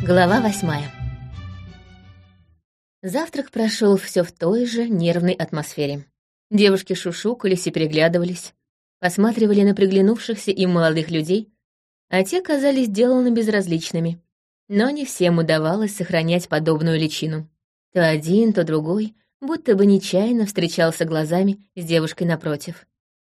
Глава восьмая. Завтрак прошел все в той же нервной атмосфере. Девушки шушукались и переглядывались, посматривали на приглянувшихся им молодых людей, а те казались сделаны безразличными. Но не всем удавалось сохранять подобную личину. То один, то другой, будто бы нечаянно встречался глазами с девушкой напротив.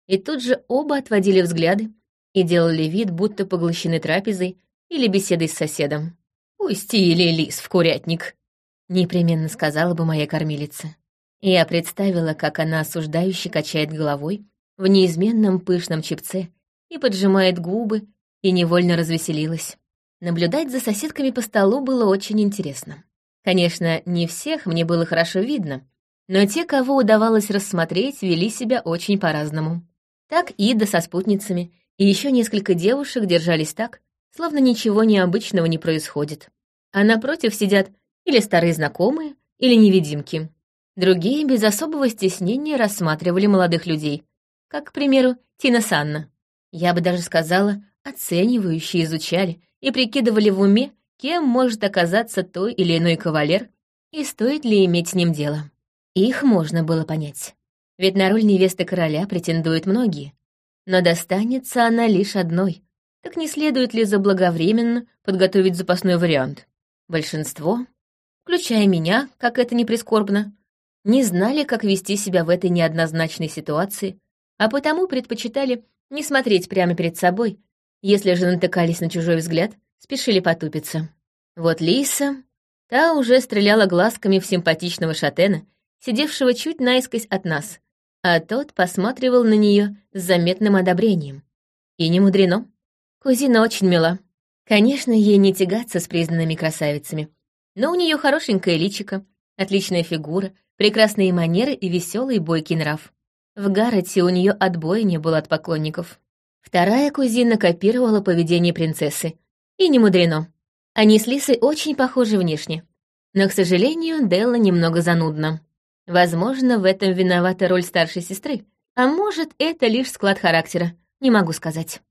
И тут же оба отводили взгляды и делали вид, будто поглощены трапезой или беседой с соседом. «Пустили лис в курятник», — непременно сказала бы моя кормилица. Я представила, как она осуждающе качает головой в неизменном пышном чепце и поджимает губы, и невольно развеселилась. Наблюдать за соседками по столу было очень интересно. Конечно, не всех мне было хорошо видно, но те, кого удавалось рассмотреть, вели себя очень по-разному. Так Ида со спутницами и еще несколько девушек держались так, словно ничего необычного не происходит. А напротив сидят или старые знакомые, или невидимки. Другие без особого стеснения рассматривали молодых людей, как, к примеру, Тина Санна. Я бы даже сказала, оценивающие изучали и прикидывали в уме, кем может оказаться той или иной кавалер и стоит ли иметь с ним дело. Их можно было понять. Ведь на роль невесты короля претендуют многие. Но достанется она лишь одной, так не следует ли заблаговременно подготовить запасной вариант? Большинство, включая меня, как это не прискорбно, не знали, как вести себя в этой неоднозначной ситуации, а потому предпочитали не смотреть прямо перед собой, если же натыкались на чужой взгляд, спешили потупиться. Вот Лиса, та уже стреляла глазками в симпатичного шатена, сидевшего чуть наискось от нас, а тот посматривал на нее с заметным одобрением. И не мудрено. Кузина очень мила. Конечно, ей не тягаться с признанными красавицами. Но у нее хорошенькое личико, отличная фигура, прекрасные манеры и веселый бойкий нрав. В Гаррете у нее отбоя не было от поклонников. Вторая кузина копировала поведение принцессы. И не мудрено. Они с Лисой очень похожи внешне. Но, к сожалению, Делла немного занудна. Возможно, в этом виновата роль старшей сестры. А может, это лишь склад характера. Не могу сказать.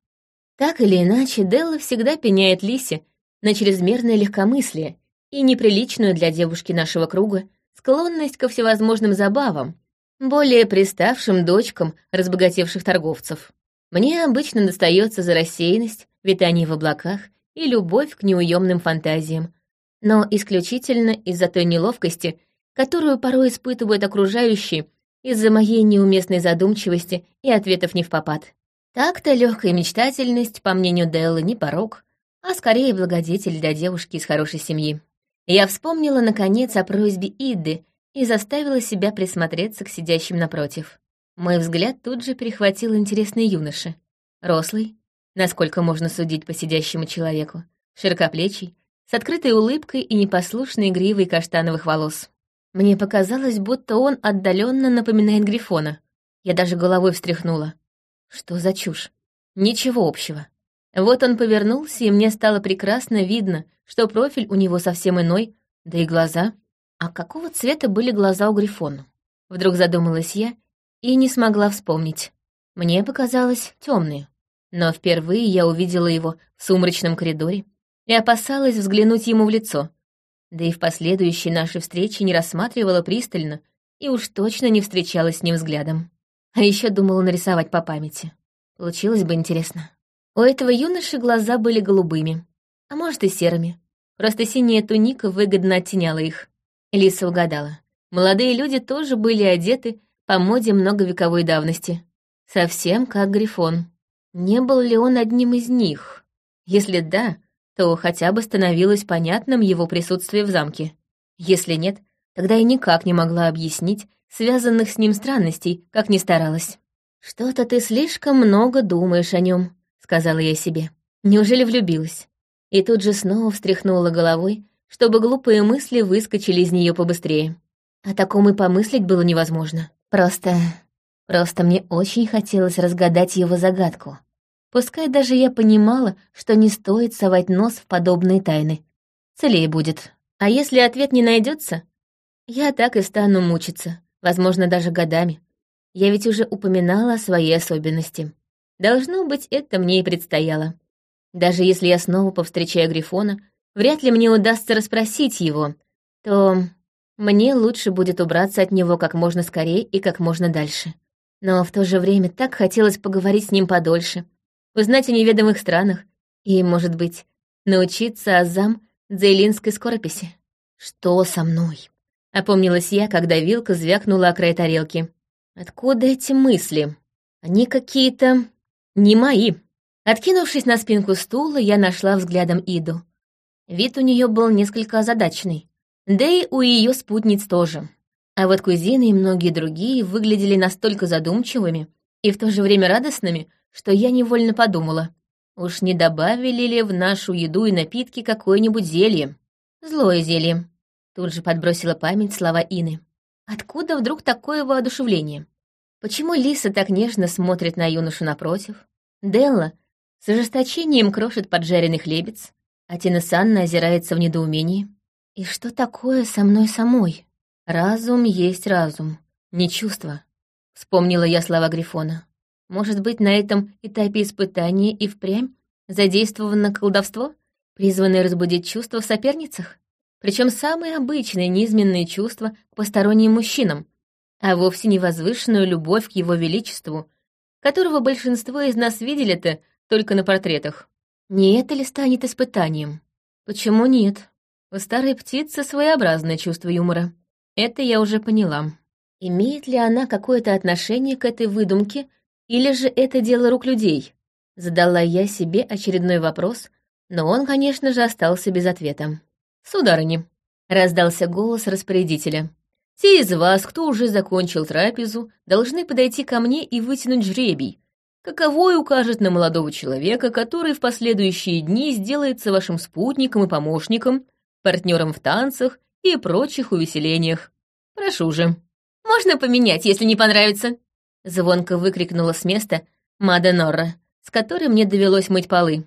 Так или иначе, Делла всегда пеняет Лисе на чрезмерное легкомыслие и неприличную для девушки нашего круга склонность ко всевозможным забавам, более приставшим дочкам разбогатевших торговцев. Мне обычно достается за рассеянность, витание в облаках и любовь к неуемным фантазиям, но исключительно из-за той неловкости, которую порой испытывают окружающие из-за моей неуместной задумчивости и ответов не в попад. Так-то легкая мечтательность, по мнению Деллы, не порог, а скорее благодетель для девушки из хорошей семьи. Я вспомнила, наконец, о просьбе Иды и заставила себя присмотреться к сидящим напротив. Мой взгляд тут же перехватил интересный юноша. Рослый, насколько можно судить по сидящему человеку, широкоплечий, с открытой улыбкой и непослушной гривой каштановых волос. Мне показалось, будто он отдаленно напоминает Грифона. Я даже головой встряхнула. Что за чушь? Ничего общего. Вот он повернулся, и мне стало прекрасно видно, что профиль у него совсем иной, да и глаза. А какого цвета были глаза у Грифона? Вдруг задумалась я и не смогла вспомнить. Мне показалось темные. Но впервые я увидела его в сумрачном коридоре и опасалась взглянуть ему в лицо. Да и в последующей нашей встрече не рассматривала пристально и уж точно не встречалась с ним взглядом. А еще думала нарисовать по памяти. Получилось бы интересно. У этого юноши глаза были голубыми, а может и серыми. Просто синяя туника выгодно оттеняла их. Лиса угадала. Молодые люди тоже были одеты по моде многовековой давности. Совсем как Грифон. Не был ли он одним из них? Если да, то хотя бы становилось понятным его присутствие в замке. Если нет, тогда я никак не могла объяснить, связанных с ним странностей, как ни старалась. «Что-то ты слишком много думаешь о нем, сказала я себе. «Неужели влюбилась?» И тут же снова встряхнула головой, чтобы глупые мысли выскочили из нее побыстрее. О таком и помыслить было невозможно. Просто... Просто мне очень хотелось разгадать его загадку. Пускай даже я понимала, что не стоит совать нос в подобные тайны. Целее будет. А если ответ не найдется, я так и стану мучиться, возможно, даже годами. Я ведь уже упоминала о своей особенности. Должно быть, это мне и предстояло. Даже если я снова повстречаю Грифона, вряд ли мне удастся расспросить его, то мне лучше будет убраться от него как можно скорее и как можно дальше. Но в то же время так хотелось поговорить с ним подольше, узнать о неведомых странах и, может быть, научиться азам дзейлинской скорописи. Что со мной? Опомнилась я, когда вилка звякнула о край тарелки. Откуда эти мысли? Они какие-то... не мои. Откинувшись на спинку стула, я нашла взглядом Иду. Вид у нее был несколько озадаченный. Да и у ее спутниц тоже. А вот кузины и многие другие выглядели настолько задумчивыми и в то же время радостными, что я невольно подумала. Уж не добавили ли в нашу еду и напитки какое-нибудь зелье? Злое зелье. Тут же подбросила память слова Ины. Откуда вдруг такое воодушевление? Почему Лиса так нежно смотрит на юношу напротив? Делла с ожесточением крошит поджаренный хлебец, а Тина Санна озирается в недоумении. И что такое со мной самой? Разум есть разум, не чувство. Вспомнила я слова Грифона. Может быть, на этом этапе испытания и впрямь задействовано колдовство, призванное разбудить чувства в соперницах? Причем самые обычные низменные чувства к посторонним мужчинам, а вовсе не возвышенную любовь к его величеству, которого большинство из нас видели-то только на портретах. Не это ли станет испытанием? Почему нет? У старой птицы своеобразное чувство юмора. Это я уже поняла. Имеет ли она какое-то отношение к этой выдумке, или же это дело рук людей? Задала я себе очередной вопрос, но он, конечно же, остался без ответа. «Сударыни», — раздался голос распорядителя. «Те из вас, кто уже закончил трапезу, должны подойти ко мне и вытянуть жребий. Каковой укажет на молодого человека, который в последующие дни сделается вашим спутником и помощником, партнером в танцах и прочих увеселениях. Прошу же». «Можно поменять, если не понравится?» Звонко выкрикнула с места Мада Норра, с которой мне довелось мыть полы.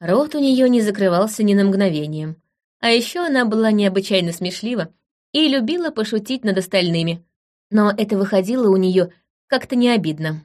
Рот у нее не закрывался ни на мгновение. А еще она была необычайно смешлива и любила пошутить над остальными. Но это выходило у нее как-то не обидно.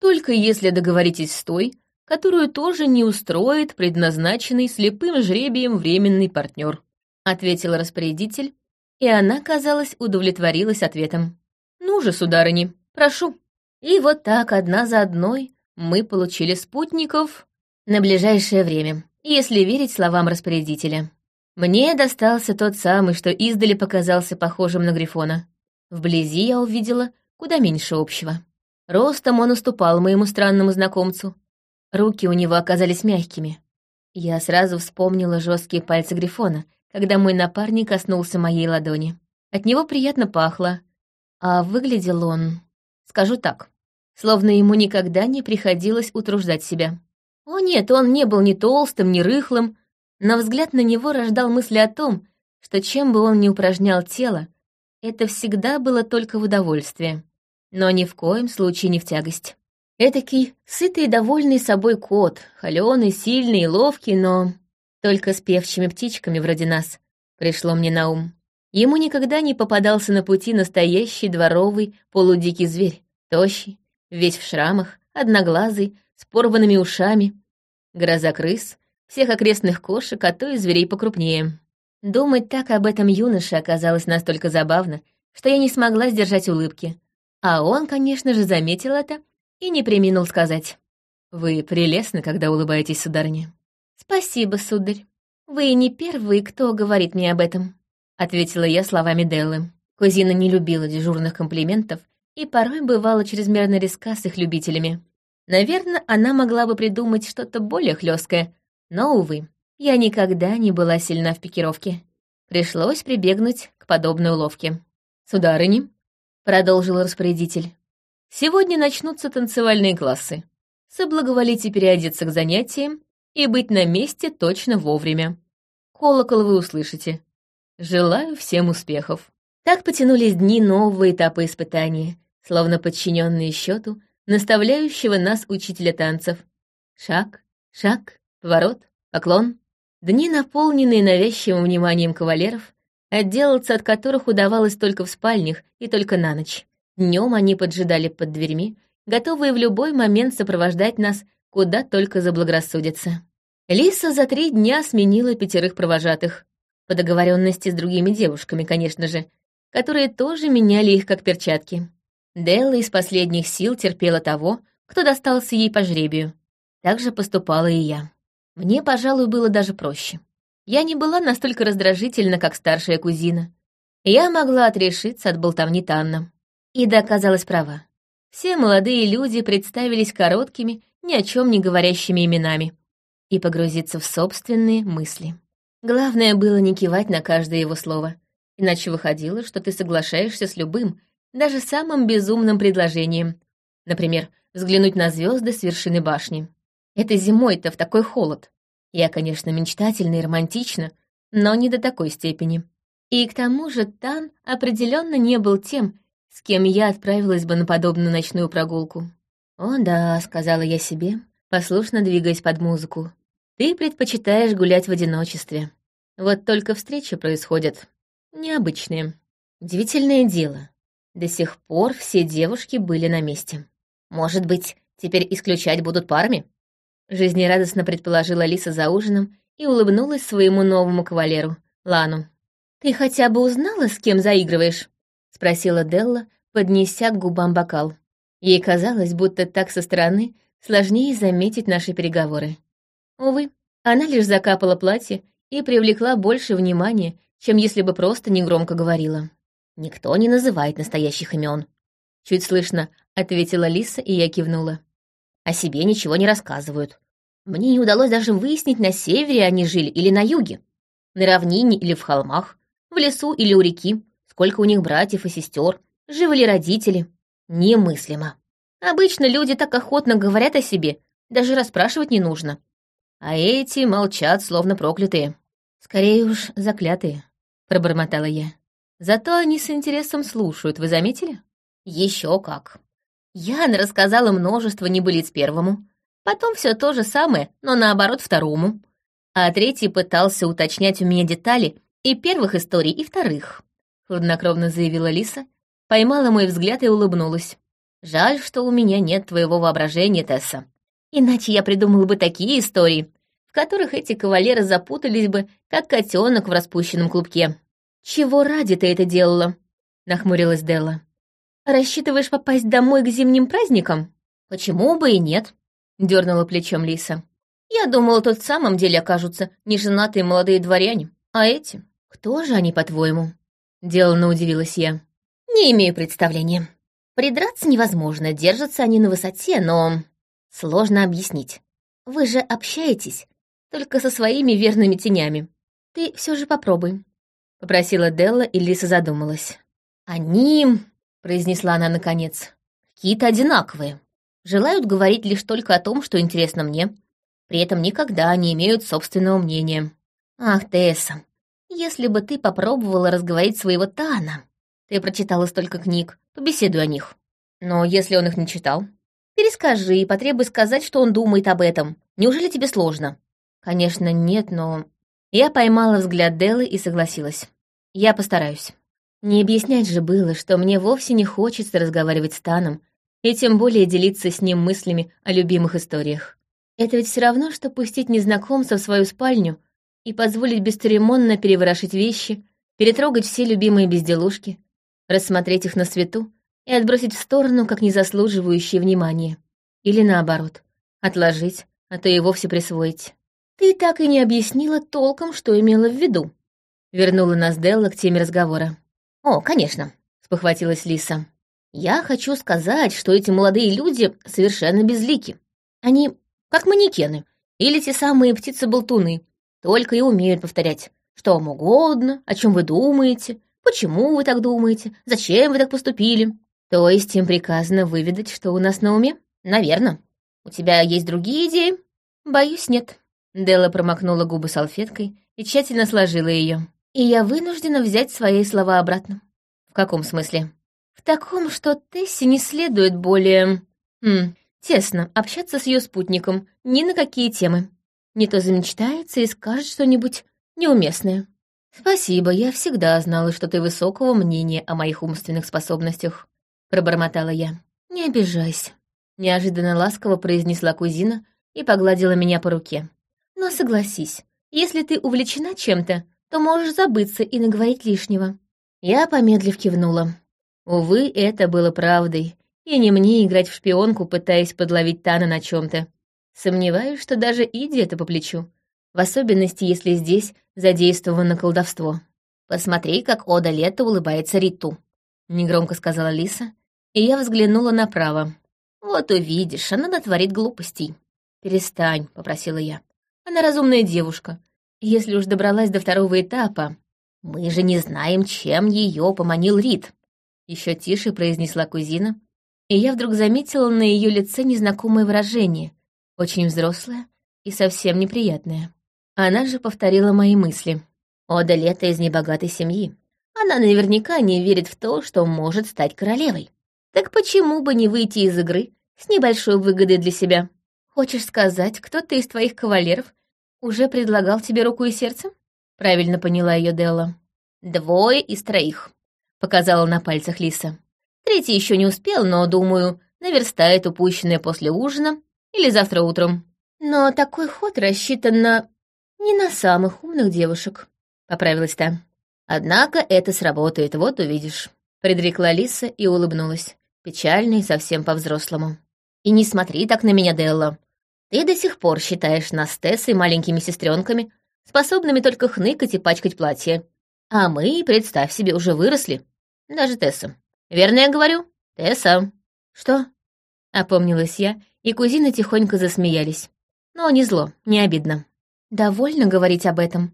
Только если договоритесь с той, которую тоже не устроит предназначенный слепым жребием временный партнер, ответил распорядитель, и она, казалось, удовлетворилась ответом. «Ну же, сударыни, прошу». И вот так, одна за одной, мы получили спутников на ближайшее время, если верить словам распорядителя. Мне достался тот самый, что издали показался похожим на Грифона. Вблизи я увидела куда меньше общего. Ростом он уступал моему странному знакомцу. Руки у него оказались мягкими. Я сразу вспомнила жесткие пальцы Грифона, когда мой напарник коснулся моей ладони. От него приятно пахло, а выглядел он, скажу так, словно ему никогда не приходилось утруждать себя. О нет, он не был ни толстым, ни рыхлым, но взгляд на него рождал мысли о том, что чем бы он ни упражнял тело, это всегда было только в удовольствие, но ни в коем случае не в тягость. Этакий сытый и довольный собой кот, холёный, сильный и ловкий, но только с певчими птичками вроде нас, пришло мне на ум. Ему никогда не попадался на пути настоящий дворовый полудикий зверь, тощий, весь в шрамах, одноглазый, с порванными ушами, гроза крыс, всех окрестных кошек, а то и зверей покрупнее. Думать так об этом юноше оказалось настолько забавно, что я не смогла сдержать улыбки. А он, конечно же, заметил это и не приминул сказать. «Вы прелестны, когда улыбаетесь, сударыня». «Спасибо, сударь. Вы не первый, кто говорит мне об этом», — ответила я словами Деллы. Кузина не любила дежурных комплиментов и порой бывала чрезмерно резка с их любителями. Наверное, она могла бы придумать что-то более хлесткое, но, увы, я никогда не была сильна в пикировке. Пришлось прибегнуть к подобной уловке. «Сударыни», — продолжил распорядитель, — «сегодня начнутся танцевальные классы. Соблаговолите переодеться к занятиям и быть на месте точно вовремя. Колокол вы услышите. Желаю всем успехов». Так потянулись дни нового этапа испытания, словно подчиненные счету, наставляющего нас учителя танцев. Шаг, шаг, Поворот, поклон. Дни, наполненные навязчивым вниманием кавалеров, отделаться от которых удавалось только в спальнях и только на ночь. Днем они поджидали под дверьми, готовые в любой момент сопровождать нас, куда только заблагорассудится. Лиса за три дня сменила пятерых провожатых. По договоренности с другими девушками, конечно же, которые тоже меняли их как перчатки. Делла из последних сил терпела того, кто достался ей по жребию. Так же поступала и я. Мне, пожалуй, было даже проще. Я не была настолько раздражительна, как старшая кузина. Я могла отрешиться от болтовни Танна. И да оказалась права. Все молодые люди представились короткими, ни о чем не говорящими именами и погрузиться в собственные мысли. Главное было не кивать на каждое его слово, иначе выходило, что ты соглашаешься с любым, даже самым безумным предложением. Например, взглянуть на звезды с вершины башни. Это зимой-то в такой холод. Я, конечно, мечтательна и романтична, но не до такой степени. И к тому же Тан определенно не был тем, с кем я отправилась бы на подобную ночную прогулку. «О да», — сказала я себе, послушно двигаясь под музыку. «Ты предпочитаешь гулять в одиночестве. Вот только встречи происходят необычные. Удивительное дело. До сих пор все девушки были на месте. Может быть, теперь исключать будут парами?» Жизнерадостно предположила Лиса за ужином и улыбнулась своему новому кавалеру, Лану. «Ты хотя бы узнала, с кем заигрываешь?» — спросила Делла, поднеся к губам бокал. Ей казалось, будто так со стороны сложнее заметить наши переговоры. Увы, она лишь закапала платье и привлекла больше внимания, чем если бы просто негромко говорила. «Никто не называет настоящих имен. Чуть слышно ответила Лиса, и я кивнула. О себе ничего не рассказывают. Мне не удалось даже выяснить, на севере они жили или на юге. На равнине или в холмах, в лесу или у реки, сколько у них братьев и сестер, живы ли родители. Немыслимо. Обычно люди так охотно говорят о себе, даже расспрашивать не нужно. А эти молчат, словно проклятые. Скорее уж, заклятые, пробормотала я. Зато они с интересом слушают, вы заметили? Еще как. Яна рассказала множество небылиц первому, потом все то же самое, но наоборот второму. А третий пытался уточнять у меня детали и первых историй, и вторых. Хладнокровно заявила Лиса, поймала мой взгляд и улыбнулась. Жаль, что у меня нет твоего воображения, Тесса. Иначе я придумала бы такие истории, в которых эти кавалеры запутались бы, как котенок в распущенном клубке. «Чего ради ты это делала?» — нахмурилась Делла. «Рассчитываешь попасть домой к зимним праздникам?» «Почему бы и нет?» — дернула плечом Лиса. «Я думала, тут в самом деле окажутся неженатые молодые дворяне. А эти? Кто же они, по-твоему?» Деланно удивилась я. «Не имею представления. Придраться невозможно, держатся они на высоте, но... Сложно объяснить. Вы же общаетесь только со своими верными тенями. Ты все же попробуй», — попросила Делла, и Лиса задумалась. «Они...» произнесла она наконец. «Какие-то одинаковые. Желают говорить лишь только о том, что интересно мне. При этом никогда не имеют собственного мнения. Ах, Тесса, если бы ты попробовала разговорить своего Тана. Ты прочитала столько книг, побеседуй о них. Но если он их не читал, перескажи и потребуй сказать, что он думает об этом. Неужели тебе сложно? Конечно, нет, но... Я поймала взгляд Деллы и согласилась. Я постараюсь. Не объяснять же было, что мне вовсе не хочется разговаривать с Таном, и тем более делиться с ним мыслями о любимых историях. Это ведь все равно, что пустить незнакомца в свою спальню и позволить бесцеремонно переворошить вещи, перетрогать все любимые безделушки, рассмотреть их на свету и отбросить в сторону, как незаслуживающие внимания. Или наоборот, отложить, а то и вовсе присвоить. «Ты так и не объяснила толком, что имела в виду», — вернула нас Делла к теме разговора. «О, конечно», — спохватилась Лиса. «Я хочу сказать, что эти молодые люди совершенно безлики. Они как манекены или те самые птицы-болтуны, только и умеют повторять, что вам угодно, о чем вы думаете, почему вы так думаете, зачем вы так поступили. То есть им приказано выведать, что у нас на уме? Наверно. У тебя есть другие идеи? Боюсь, нет». Делла промокнула губы салфеткой и тщательно сложила ее и я вынуждена взять свои слова обратно. В каком смысле? В таком, что Тессе не следует более... Хм, тесно общаться с ее спутником ни на какие темы. Не то замечтается и скажет что-нибудь неуместное. «Спасибо, я всегда знала, что ты высокого мнения о моих умственных способностях», — пробормотала я. «Не обижайся», — неожиданно ласково произнесла кузина и погладила меня по руке. Но согласись, если ты увлечена чем-то, то можешь забыться и наговорить лишнего». Я помедлив кивнула. Увы, это было правдой, и не мне играть в шпионку, пытаясь подловить Тана на чем то Сомневаюсь, что даже Иди это по плечу, в особенности, если здесь задействовано колдовство. «Посмотри, как Ода Лето улыбается Риту», — негромко сказала Лиса, и я взглянула направо. «Вот увидишь, она натворит глупостей». «Перестань», — попросила я. «Она разумная девушка. Если уж добралась до второго этапа, мы же не знаем, чем ее поманил Рит», — еще тише произнесла кузина, и я вдруг заметила на ее лице незнакомое выражение, очень взрослое и совсем неприятное. Она же повторила мои мысли. Ода Лето из небогатой семьи. Она наверняка не верит в то, что может стать королевой. Так почему бы не выйти из игры с небольшой выгодой для себя? Хочешь сказать, кто-то из твоих кавалеров уже предлагал тебе руку и сердце? Правильно поняла ее Делла. Двое из троих, показала на пальцах Лиса. Третий еще не успел, но, думаю, наверстает упущенное после ужина или завтра утром. Но такой ход рассчитан на... не на самых умных девушек, поправилась та. Однако это сработает, вот увидишь. Предрекла Лиса и улыбнулась, печально и совсем по-взрослому. И не смотри так на меня, Делла. Ты до сих пор считаешь нас Тессой маленькими сестренками, способными только хныкать и пачкать платье. А мы, представь себе, уже выросли. Даже Тесса. Верно я говорю? Тесса. Что? Опомнилась я и кузины тихонько засмеялись. Но не зло, не обидно. «Довольно говорить об этом.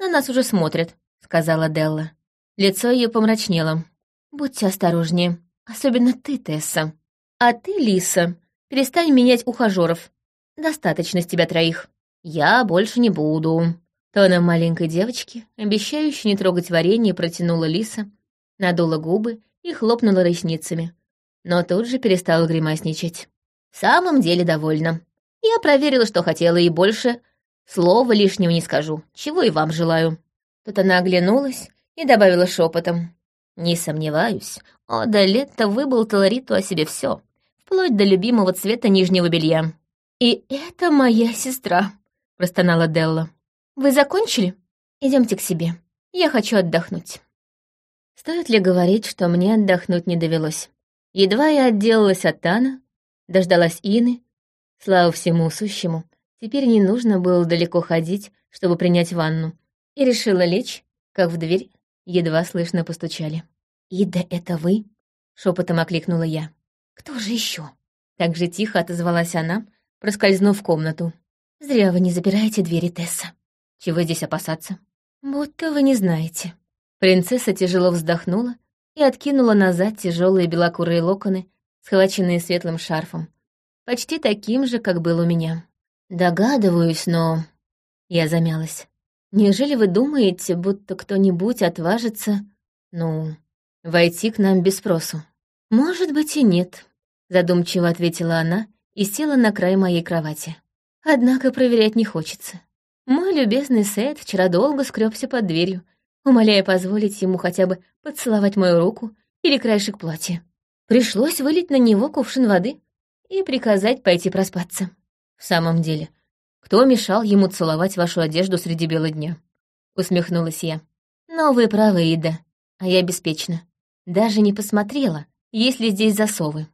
На нас уже смотрят», — сказала Делла. Лицо ее помрачнело. «Будьте осторожнее, особенно ты, Тесса. А ты, Лиса, перестань менять ухажеров. Достаточно с тебя троих. Я больше не буду». Тоном маленькой девочки, обещающей не трогать варенье, протянула Лиса, надула губы и хлопнула ресницами. Но тут же перестала гримасничать. В самом деле довольна. Я проверила, что хотела, и больше слова лишнего не скажу, чего и вам желаю». Тут она оглянулась и добавила шепотом. «Не сомневаюсь, Ода Летто выболтала Риту о себе все, вплоть до любимого цвета нижнего белья». «И это моя сестра», — простонала Делла. «Вы закончили? Идемте к себе. Я хочу отдохнуть». Стоит ли говорить, что мне отдохнуть не довелось? Едва я отделалась от Тана, Дождалась Ины. Слава всему сущему, теперь не нужно было далеко ходить, чтобы принять ванну. И решила лечь, как в дверь едва слышно постучали. «Ида, это вы?» — шепотом окликнула я. «Кто же еще? Так же тихо отозвалась она, проскользнув в комнату. «Зря вы не запираете двери, Тесса. Чего здесь опасаться?» «Будто вы не знаете». Принцесса тяжело вздохнула и откинула назад тяжелые белокурые локоны, схваченные светлым шарфом, почти таким же, как был у меня. Догадываюсь, но... Я замялась. Неужели вы думаете, будто кто-нибудь отважится, ну, войти к нам без спросу? Может быть и нет, задумчиво ответила она и села на край моей кровати. Однако проверять не хочется. Мой любезный Сет вчера долго скребся под дверью, умоляя позволить ему хотя бы поцеловать мою руку или краешек платья. Пришлось вылить на него кувшин воды и приказать пойти проспаться. В самом деле, кто мешал ему целовать вашу одежду среди бела дня? Усмехнулась я. Но вы правы, Ида, а я беспечна. Даже не посмотрела, есть ли здесь засовы.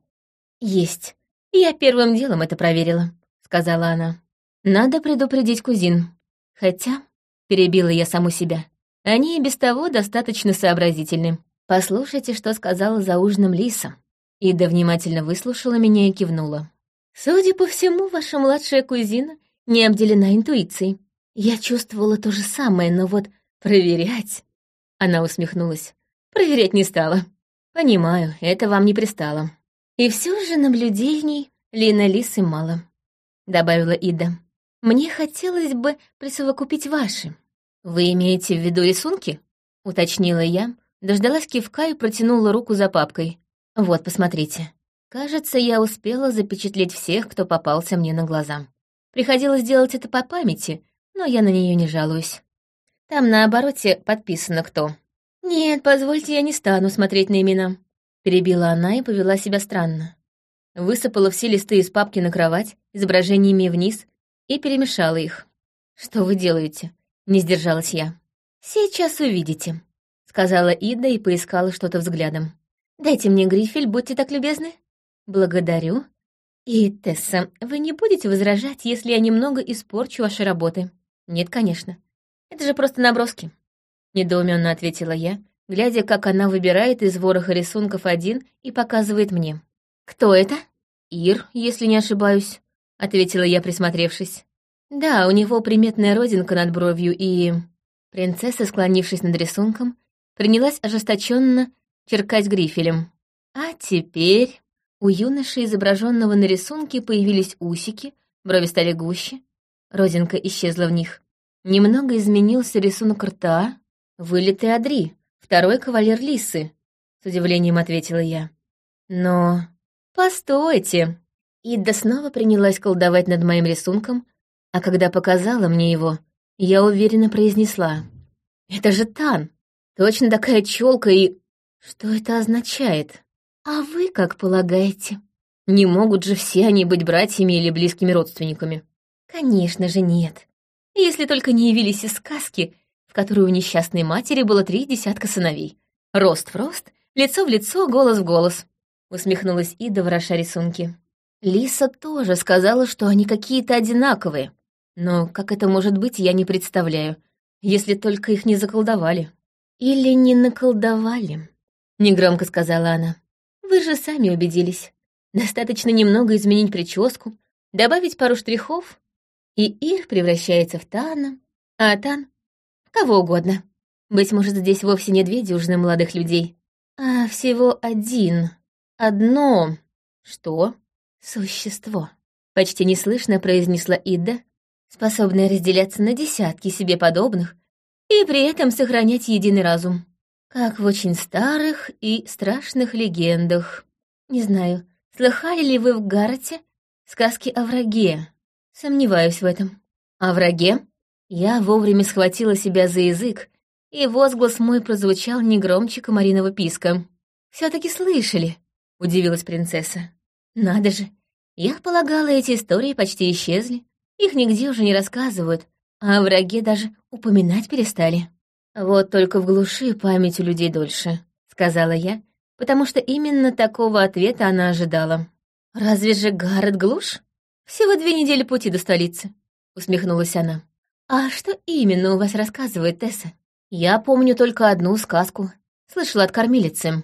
Есть. Я первым делом это проверила, сказала она. Надо предупредить кузин. Хотя, перебила я саму себя, они и без того достаточно сообразительны. Послушайте, что сказала за ужином Лиса. Ида внимательно выслушала меня и кивнула. «Судя по всему, ваша младшая кузина не обделена интуицией. Я чувствовала то же самое, но вот проверять...» Она усмехнулась. «Проверять не стала. Понимаю, это вам не пристало. И все же наблюдений Лина Лисы мало», — добавила Ида. «Мне хотелось бы присовокупить ваши. Вы имеете в виду рисунки?» — уточнила я, дождалась кивка и протянула руку за папкой. Вот, посмотрите. Кажется, я успела запечатлеть всех, кто попался мне на глаза. Приходилось делать это по памяти, но я на нее не жалуюсь. Там на обороте подписано кто. «Нет, позвольте, я не стану смотреть на имена», — перебила она и повела себя странно. Высыпала все листы из папки на кровать, изображениями вниз, и перемешала их. «Что вы делаете?» — не сдержалась я. «Сейчас увидите», — сказала Ида и поискала что-то взглядом. «Дайте мне грифель, будьте так любезны». «Благодарю. И, Тесса, вы не будете возражать, если я немного испорчу ваши работы?» «Нет, конечно. Это же просто наброски», — недоуменно ответила я, глядя, как она выбирает из вороха рисунков один и показывает мне. «Кто это?» «Ир, если не ошибаюсь», — ответила я, присмотревшись. «Да, у него приметная родинка над бровью и...» Принцесса, склонившись над рисунком, принялась ожесточенно черкать грифелем. А теперь у юноши, изображенного на рисунке, появились усики, брови стали гуще, родинка исчезла в них. Немного изменился рисунок рта, вылитый Адри, второй кавалер Лисы, с удивлением ответила я. Но... Постойте! Идда снова принялась колдовать над моим рисунком, а когда показала мне его, я уверенно произнесла. «Это же Тан! Точно такая челка и...» «Что это означает? А вы как полагаете?» «Не могут же все они быть братьями или близкими родственниками?» «Конечно же нет. Если только не явились из сказки, которой у несчастной матери было три десятка сыновей. Рост в рост, лицо в лицо, голос в голос», — усмехнулась Ида, вороша рисунки. Лиса тоже сказала, что они какие-то одинаковые, но как это может быть, я не представляю, если только их не заколдовали. Или не наколдовали, негромко сказала она. Вы же сами убедились. Достаточно немного изменить прическу, добавить пару штрихов, и Ир превращается в Тана, а Тан — кого угодно. Быть может, здесь вовсе не две дюжины молодых людей, а всего один, одно... Что? Существо. Почти неслышно произнесла Ида, способная разделяться на десятки себе подобных и при этом сохранять единый разум. Как в очень старых и страшных легендах. Не знаю, слыхали ли вы в Гаррете сказки о враге? Сомневаюсь в этом. О враге? Я вовремя схватила себя за язык, и возглас мой прозвучал не громче комариного писка. все таки слышали», — удивилась принцесса. «Надо же, я полагала, эти истории почти исчезли. Их нигде уже не рассказывают, а о враге даже упоминать перестали. Вот только в глуши память у людей дольше, сказала я, потому что именно такого ответа она ожидала. Разве же Гаррет глушь? Всего две недели пути до столицы, усмехнулась она. А что именно у вас рассказывает Тесса? Я помню только одну сказку. Слышала от кормилицы,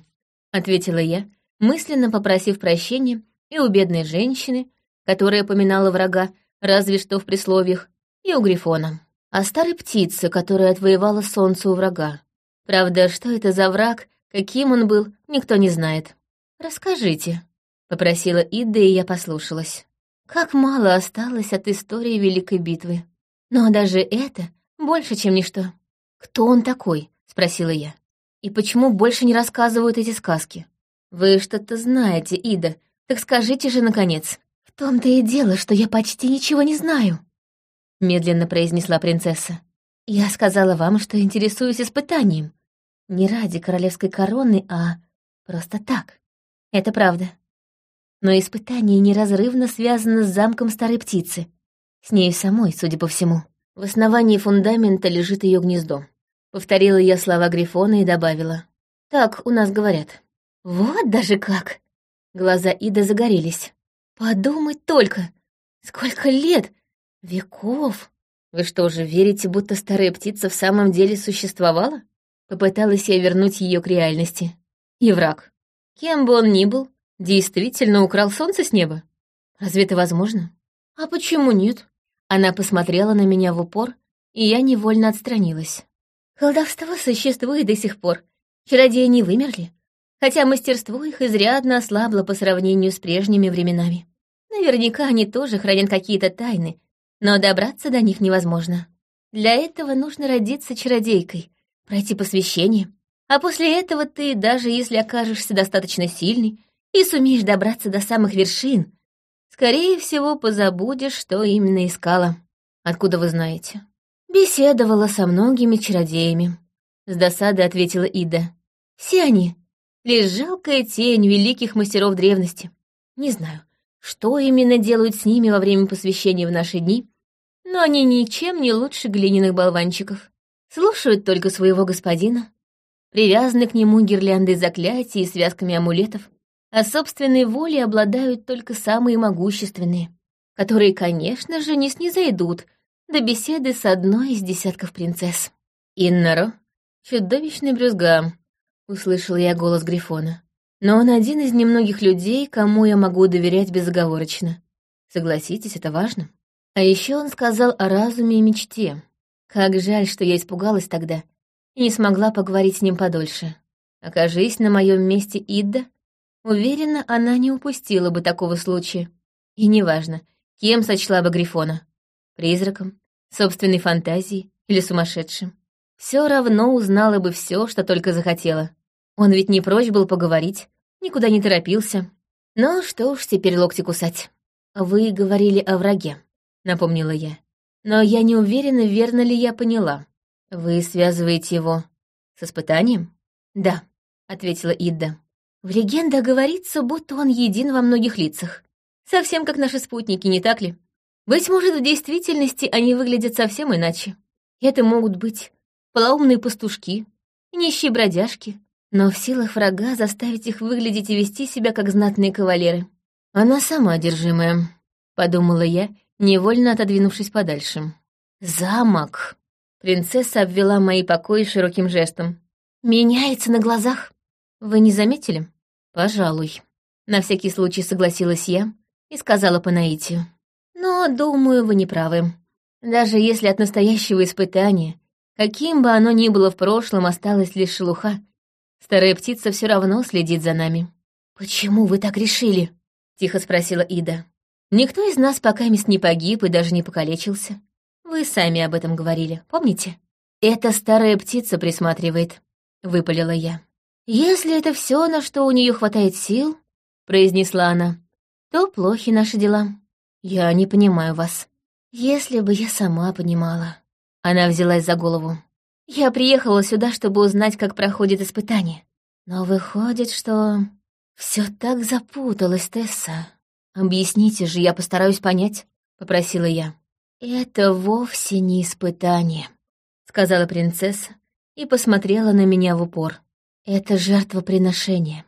ответила я, мысленно попросив прощения и у бедной женщины, которая поминала врага, разве что в присловиях, и у Грифона. А старой птице, которая отвоевала солнце у врага. Правда, что это за враг, каким он был, никто не знает. «Расскажите», — попросила Ида, и я послушалась. Как мало осталось от истории Великой битвы. Но даже это больше, чем ничто. «Кто он такой?» — спросила я. «И почему больше не рассказывают эти сказки?» «Вы что-то знаете, Ида, так скажите же, наконец, «В том-то и дело, что я почти ничего не знаю», — медленно произнесла принцесса. «Я сказала вам, что интересуюсь испытанием. Не ради королевской короны, а просто так. Это правда. Но испытание неразрывно связано с замком старой птицы. С ней самой, судя по всему. В основании фундамента лежит ее гнездо. Повторила я слова Грифона и добавила. «Так у нас говорят». «Вот даже как!» Глаза Иды загорелись. Подумать только! Сколько лет! Веков! Вы что же, верите, будто старая птица в самом деле существовала? Попыталась я вернуть ее к реальности. И враг. Кем бы он ни был, действительно украл солнце с неба? Разве это возможно? А почему нет? Она посмотрела на меня в упор, и я невольно отстранилась. Колдовство существует до сих пор. Чародеи не вымерли, хотя мастерство их изрядно ослабло по сравнению с прежними временами. Наверняка они тоже хранят какие-то тайны, но добраться до них невозможно. Для этого нужно родиться чародейкой, пройти посвящение, а после этого ты, даже если окажешься достаточно сильной и сумеешь добраться до самых вершин, скорее всего, позабудешь, что именно искала. Откуда вы знаете? Беседовала со многими чародеями. С досадой ответила Ида. Все они — лишь жалкая тень великих мастеров древности. Не знаю, что именно делают с ними во время посвящения в наши дни? но они ничем не лучше глиняных болванчиков. Слушают только своего господина, привязаны к нему гирляндой заклятий и связками амулетов, а собственной волей обладают только самые могущественные, которые, конечно же, не снизойдут до беседы с одной из десятков принцесс. «Иннаро, чудовищный брюзга», — услышал я голос Грифона. «Но он один из немногих людей, кому я могу доверять безоговорочно. Согласитесь, это важно». А еще он сказал о разуме и мечте. Как жаль, что я испугалась тогда и не смогла поговорить с ним подольше. Окажись на моем месте Идда, уверена, она не упустила бы такого случая. И неважно, кем сочла бы Грифона. Призраком, собственной фантазией или сумасшедшим. Все равно узнала бы все, что только захотела. Он ведь не прочь был поговорить, никуда не торопился. Ну что уж теперь локти кусать. Вы говорили о враге. — напомнила я. «Но я не уверена, верно ли я поняла. Вы связываете его с испытанием?» «Да», — ответила Идда. «В легендах говорится, будто он един во многих лицах. Совсем как наши спутники, не так ли? Быть может, в действительности они выглядят совсем иначе. Это могут быть полоумные пастушки, нищие бродяжки, но в силах врага заставить их выглядеть и вести себя как знатные кавалеры. Она сама одержимая, — подумала я невольно отодвинувшись подальше. «Замок!» Принцесса обвела мои покои широким жестом. «Меняется на глазах. Вы не заметили?» «Пожалуй». На всякий случай согласилась я и сказала по наитию. «Но, думаю, вы не правы. Даже если от настоящего испытания, каким бы оно ни было в прошлом, осталась лишь шелуха, старая птица все равно следит за нами». «Почему вы так решили?» — тихо спросила Ида. Никто из нас пока мест не погиб и даже не покалечился. Вы сами об этом говорили, помните? Эта старая птица присматривает, — выпалила я. Если это все, на что у нее хватает сил, — произнесла она, — то плохи наши дела. Я не понимаю вас. Если бы я сама понимала. Она взялась за голову. Я приехала сюда, чтобы узнать, как проходит испытание. Но выходит, что все так запуталось, Тесса. «Объясните же, я постараюсь понять», — попросила я. «Это вовсе не испытание», — сказала принцесса и посмотрела на меня в упор. «Это жертвоприношение.